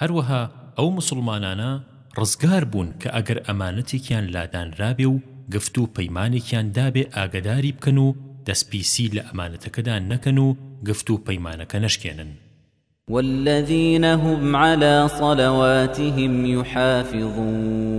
هەروەها ئەو موسڵمانانە ڕزگار بوون کە ئەگەر ئەمانەتێکیان لادانرابێ و گفت و پەیمانێکیان دابێ ئاگەداری بکەن و دەستپیسی لە ئەمانەتەکەدا نەکەن و گفت و پەیمانەکە نەشکێنن. والذین هم علی صلواتهم یحافظون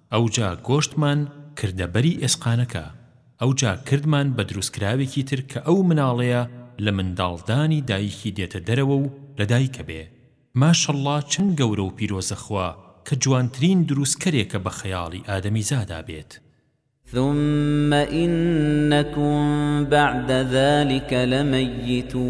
ئەوجا گۆشتمان کردە بەری ئێسقانەکە، ئەوجا کردمان بە دروستکراوێکی تر کە ئەو مناڵەیە لە منداڵدانی دایکی دێتە دەرەوە و لە دایکەبێ، ماشەڵڵا چەند گەورە و پیرۆزە خوا کە جوانترین دروستکەرێکە بە خەیاڵی ئادەمیزادا بێت. ثم انکم بعد ذلک لمیتون.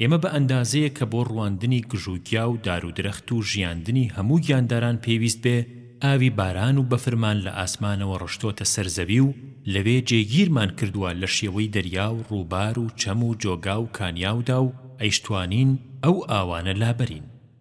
ئێمە بە ئەندازەیەک کە بۆ ڕواندنی گژوگیا و دارودرەخت و ژیاندنی هەموو گیانداران پێویست بێ، ئاوی باران و بەفرمان لە ئاسمانەوە ڕشتۆتە سەر زەوی و لەوێ جێگیرمان کردووە لە شێوەی دەریا و ڕووبار و چەم و جۆگا و کانیاودا و ئەیشتوانین ئەو ئاوانە لابەرین.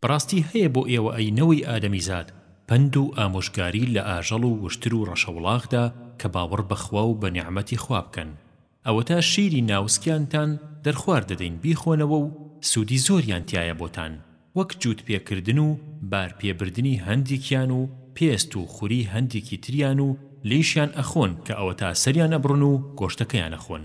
بەڕاستی هەیە بۆ ئێوە ئەی نەوەی ئادەمیزاد پەند و ئامۆژگاری لە ئاژەڵ و وشتر و ڕەشەوڵاخدا کە باوەڕ بە خوا و بە نیعمەتی خوا بکەن ئەوەتا شیری ناوسکیانتان دەرخوارد دەدەین بیخۆنەوە و سوودی زۆریان تیایە بۆتان وەک جووت پێکردن و بار پێ بردنی هەندیکیان و پێست و خوری هەندیکی تریان و لێیشیان ئەخۆن کە ئەوەتا سەریان ئەبڕن و گۆشتەکەیان ئەخۆن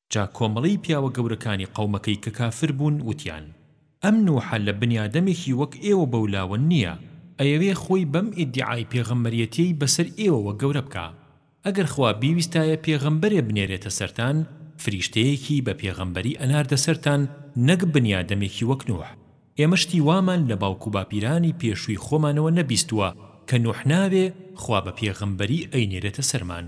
جا کۆمەڵەی پیاوە گەورەکانی قەومەکەی کە کافر بوون وتیان، ئەم نوحە لە بنیادەمێکی وەک ئێوە بەولاوە نییە، ئەیەوێ خۆی بەم ئیدیعای پێغەمبەریەتیەی بەسەر ئێوەوە گەورە بکا، ئەگەر خوا بیویستایە پێغەمبەرێ بنێرێتە سەرتان فریشتەیەکی بە پێغەمبەری ئەناردە سەرتان نەک بنیادەمێکی وەک نوح، ئێمە شتی وامان لە باوک و باپیرانی پێشووی خۆمانەوە نەبیستووە کە نوح ناوێ خوا بە پێغەمبەری ئەینێرێتە سەرمان.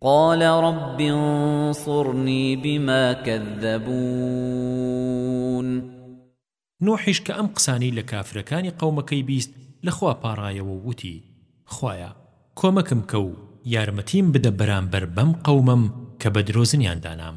قال رب انصرنی بما کذبون نوحیش کە ئەم قسانەی لە کافرەکانی قەومەکەی بیست لە خوا پاڕایەوە و وتی خوایە کۆمەکم کە و یارمەتیم بدە بەرامبەر بەم قەومەم کە بە درۆزنیان دانام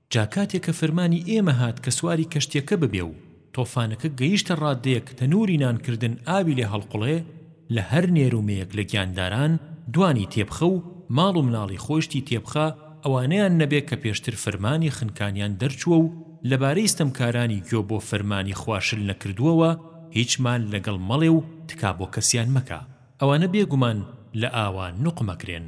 جا کاتێ کە فەرمانی ئێمە هات کە سواری کەشتیەکە ببێ و تۆفانەکە گەیشتە ڕاددەیەک تەنوری نان کردن ئاوی لێ هەڵقوڵێ لە هەر نێر و مێیەک لە گیانداران دوانی تێبخە و ماڵ و مناڵی خۆیشتی تێبخە ئەوانەیان نەبێ کە پێشتر فەرمانی خنکانیان دەرچووە و لەبارەی ستەمکارانی گۆ بۆ فەرمانی خوا شل نەکردووەوە هیچ مال لەگەڵ مەڵێ و تکا بۆ کەسیان مەکە ئەوانە بێگومان لە ئاوا نوقمەکرێن.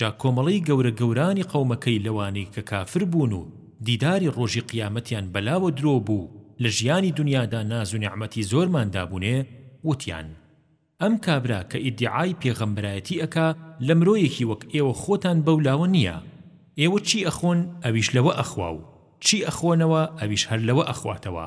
جا کۆمەڵەی گەورە گەورانی قەومەکەی لەوانەی کە کافر بوون و دیداری ڕۆژی قیامەتیان بەلاوە درۆ بوو لە ژیانی دونیادا ناز و نیعمەتی زۆرمان دابوونێ وتیان ئەم کابرا کە ئیدیعای پێغەمبەرایەتی ئەکا لە مرۆیەکی وەک ئێوە خۆتان بەو لاوە نییە ئێوە چی ئەخۆن ئەویش لەوە ئەخوا و چی ئەخۆنەوە ئەویش هەر لەوە ئەخواتەوە.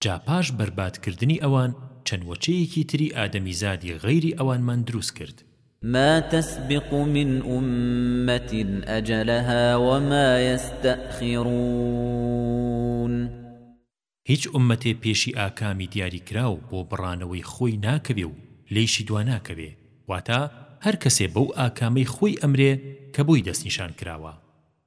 جا پاش بەرباد کردنی ئەوان چەند وەچەیەکی تری ئادەمیزادی غەیری ئەوانمان دروست کرد. ما تسبق من امة اجلها وما یستاخرون. هیچ ئوممەتێ پێشی ئاکامی دیاری کراو بۆ بڕانەوەی خۆی ناکەوێ و لێیشی دوا ناکەوێ، واتە هەر کەسێ بەو ئاکامەی خۆی ئەمرێ کە بۆی دەستنیشان کراوە.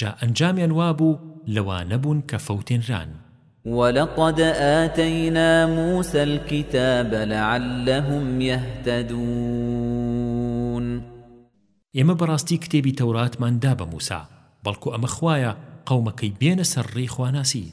جا ئەنجامیان وابوو لەوانەبوون کە فەوتێنران. ولقد آتینا موسی الکتاب لعلهم یهتدون. ئێمە بەڕاستی کتێبی تەوراتمان دا بە موسا، بەڵکو ئەمە خوایە قەومەکەی بێنە سەر ڕێی خواناسی.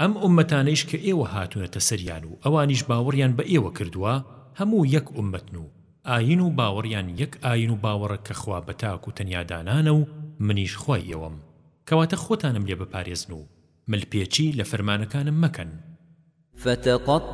ئەم ئوممەتانەیش کە ئێوە هاتوونەتە سەریان و ئەوانیش باوەڕیان بە ئێوە کردووە، هەموو یەک ئوممەتن و ئایین و باوەڕیان یەک ئایین و باوەڕە کە خوا بە تاک و تەنیا دانانە و منیش خوای ئێوەم، کەواتە خۆتانم لێ بپارێزن و ملپێچی لە فەرمانەکانم مەکەن. فتقطعوا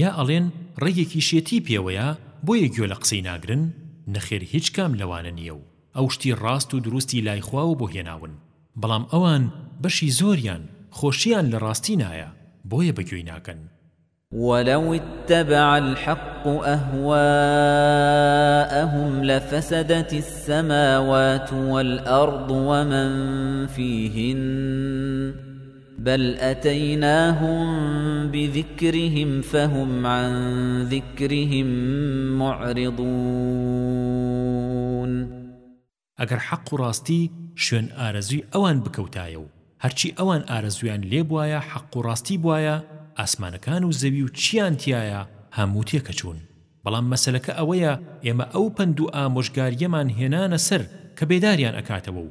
یا ئەڵێن ڕەگێکی شێتی پێوەیە بۆیە گوێ لە قسەی ناگرن، نەخێر هیچ کام لەوانە نییە و ئەو شتی ڕاست و دروستی لای خواوە بۆ هێناون، بەڵام ئەوان بەشی زۆریان خۆشیان لە ڕاستی نایە بۆیە بە گوێی ناکەن. ولو اتبع الحق اهواءهم لفسدت السماوات والارض ومن فيهن بل اتیناهم بذکرهم فهم عن ذکرهم معرضون ئەگەر حەق و ڕاستی شوێن ئارەزووی ئەوان بکەوتایە و هەرچی ئەوان ئارەزوویان لێ بوایە حەق و ڕاستی بوایە ئاسمانەکان و زەوی و چیان تیایە هەموو تێکەچوون بەڵام مەسەلەکە ئەوەیە ئێمە ئەو پەند و ئامۆژگاریەمان هێنانە سەر کە بێداریان ئەکاتەوە و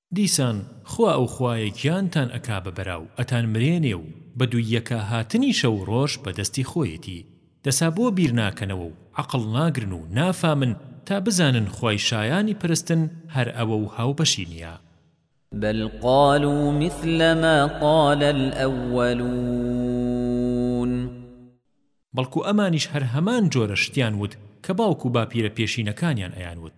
دیسان خوا ئەو خوایە گیانتان ئەکا بە بەراو ئەتان مرێنێ و بە دوویەکا هاتنی شەو و ڕۆژ بە دەستی خۆیەتی دەسا بۆ بیر ناکەنەوە و عەقڵ ناگرن و نافامن تا بزانن خوای شایانی پەرستن هەر ئەوە و هاوبەشی نیە. بل قالو مثل ما قال الاولون. بەڵکو ئەمانیش هەر هەمان جۆرە شتیان وت کە باوک و باپیرە پێشینەکانیان ئەیان وت.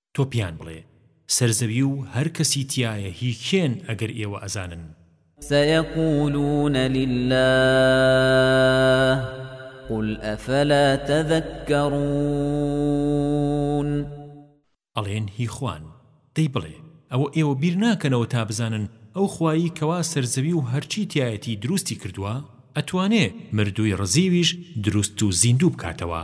تۆ پێیان بڵێ، سەر زەوی و هەر کەسی تیایە هی کێن ئەگەر ئێوە ئەزانن؟ سیقولون للە قل ئەفەلا تذکرون ئەڵێن هی خوان، دەی بڵێ، ئەوە ئێوە بیر ناکەنەوە تا بزانن ئەو خوایەی کەوا سەر زەوی و هەرچی تیایەتی دروستی کردووە، ئەتوانێ مردووی ڕزیویش دروست و زیندوو بکاتەوە.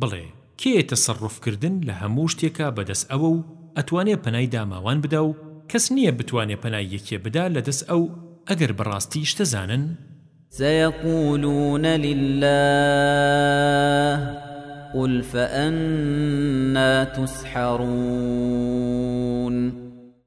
بڵێ کێ تەسەڕوف کردن لە هەموو شتێکا بەدەس ئەوە و ئەتوانێ پەنای داماوان بدا و کەس نیە بتوانێ پەنای یەکێ بدا لە دەس ئەو ئەگەر بەڕاستی شتەزانن؟ سیقولون للە قل فانا تسحرون.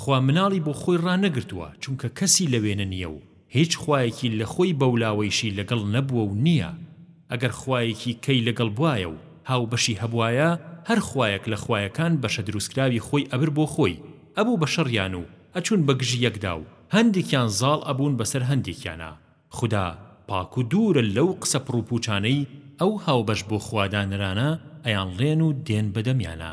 خوا مناڵی بۆ خۆی ڕانەگرتووە چونکە کەسی لە وێنە نییە و هیچ خوایەکی لە خۆی بەولاوەیشی لەگەڵ نەبووە و نییە ئەگەر خوایەکی کەی لەگەڵ بوایە و هاوبەشی هەبوایە هەر خوایەک لە خوایەکان بەشە دروستکراوی خۆی ئەبر بۆ خۆی ئەبوو بە شەڕیان و ئەچوون بە گژی یەکدا و هەندێکیان زاڵ ئەبوون بەسەر هەندێکیانا خودا پاک و دوورە لەو قسە پڕوپوچانەی ئەو هاوبەش بۆ خوا دانرانە ئەیانڵێن و دێن بە دەمیانا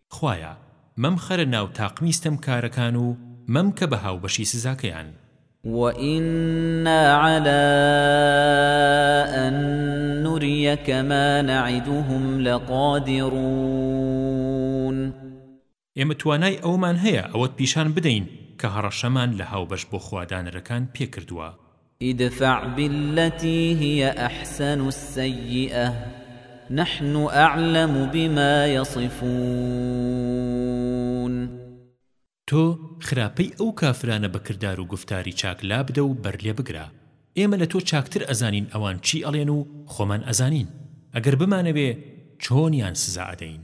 خوایە مەمخەرە ناو تاقمی ستەمکارەکان و مەمکە بە هاوبەشی سزاکەیان. وإنا على أن نريك ما نعدهم لقادرون ئێمە توانای ئەوەمان هەیە ئەوەت پیشان بدەین کە هەڕەشەمان لە هاوبەش بۆ خوادانەرەکان پێکردووە ادفع بالتی هی احسن السیئە نحن اعلم بما یصفون تۆ خراپەی ئەو کافرانە بە کردار و گوفتاری چاک لابدە و بەر لێ بگرە ئێمە لە تۆ چاکتر ئەزانین ئەوان چی ئەڵێن و خۆمان ئەزانین ئەگەر بمانەوێ چۆنیان سزا ئەدەین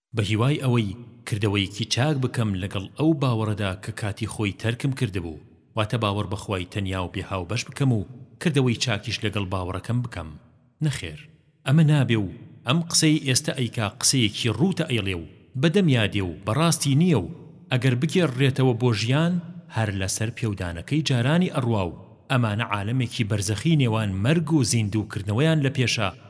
بە هیوای ئەوەی کردەوەیەکی چاک بکەم لەگەڵ ئەو باوەڕەدا کە کاتی خۆی تەرکم کردبوو، واتە باوەڕ بە خوای تەنیا و بێ هاوبەش بکەم و کردەوەی چاکیش لەگەڵ باوەڕەکەم بکەم؟ نەخێر، ئەمە نابێ و ئەم قسەی ئێستە ئەیکا قسەیەکی ڕووتە ئەیڵێ و بە دەمیا دێ و بە ڕاستی نییە و ئەگەر بگێڕرێتەوە بۆ ژیان هەر لە سەر پێودانەکەی جارانی ئەڕوا و ئەمانە عالەمێکی بەرزەخی نێوان مەرگ و زیندوو کردنەوەیان لە پێشە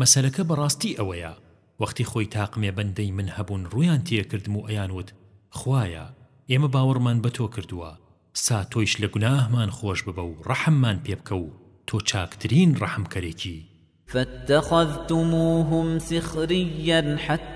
مەسەلەکە بەڕاستی ئەوەیە وەختی خۆی تاقمێ بەندەی من هەبوون ڕوویان تێکردم و ئەیان وت خوایە ئێمە باوەڕمان بە تۆ کردووە سا تۆیش لە گوناهمان خۆش ببە و ڕەحممان پێ بکە و تۆ چاکترین ڕەحمکەرێکی فاتخذتموهم سخریا حتی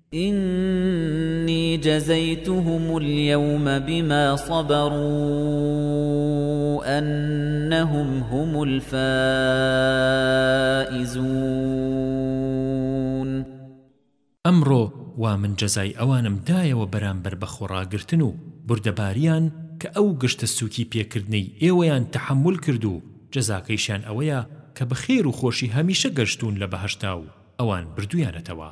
اني جزیتهم الیوم بما صبروا انهم هم الفائزون ئەمڕۆ وا من جەزای ئەوانم دایەوە بەرامبەر بە خۆڕاگرتن و بوردەباریان کە ئەو گشتە سوکی پێکردنەی ئێوەیان تەحەمول کرد و جەزاکەیشیان ئەوەیە کە بە خێر و خۆشی هەمیشە گەشتوون لە بەهەشتا و ئەوان بردویانەتەوە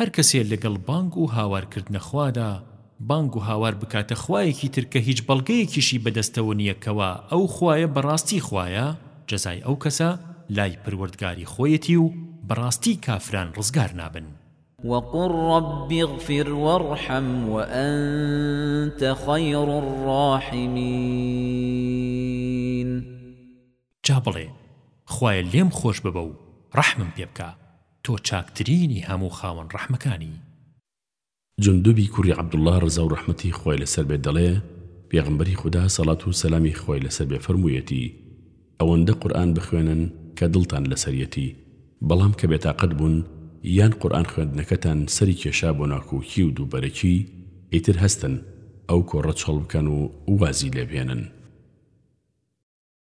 هەر کەسێ لەگەڵ بانگ و هاوار کردنە خوادا بانگ و هاوار بکاتە خوایەکی تر کە هیچ بەڵگەیەکیشی بە دەستەوە نیە کەوا ئەو خوایە بەڕاستی خوایە جەزای ئەو کەسە لای پەروەردگاری خۆیەتی و بەڕاستی کافران ڕزگار نابن. وقل رب اغفر وارحم وأنت خير الراحمين جا بڵێ، خوایە لێم خۆشببە و ڕەحمم پێ بکە، تۆ چاکترینی هەموو خاوەن ڕەحمەکانی. جوندوبی کوڕی عەبدوڵڵا ڕەزا و ڕەحمەتی خوای لەسەر بێت دەڵێ، پێغەمبەری خودا سەڵات و سەلامی خوای لەسەر بێ فەرموویەتی، ئەوەندە قورئان بخوێنن کە دڵتان لەسەریەتی، بەڵام کە بێتاقەت بوون یان قورئان خوێندنەکەتان سەری کێشا بۆ ناکۆکی و دووبەرەکی، ئیتر هەستن ئەو کۆڕە چۆڵ بکەن و وازی لێ بهێنن.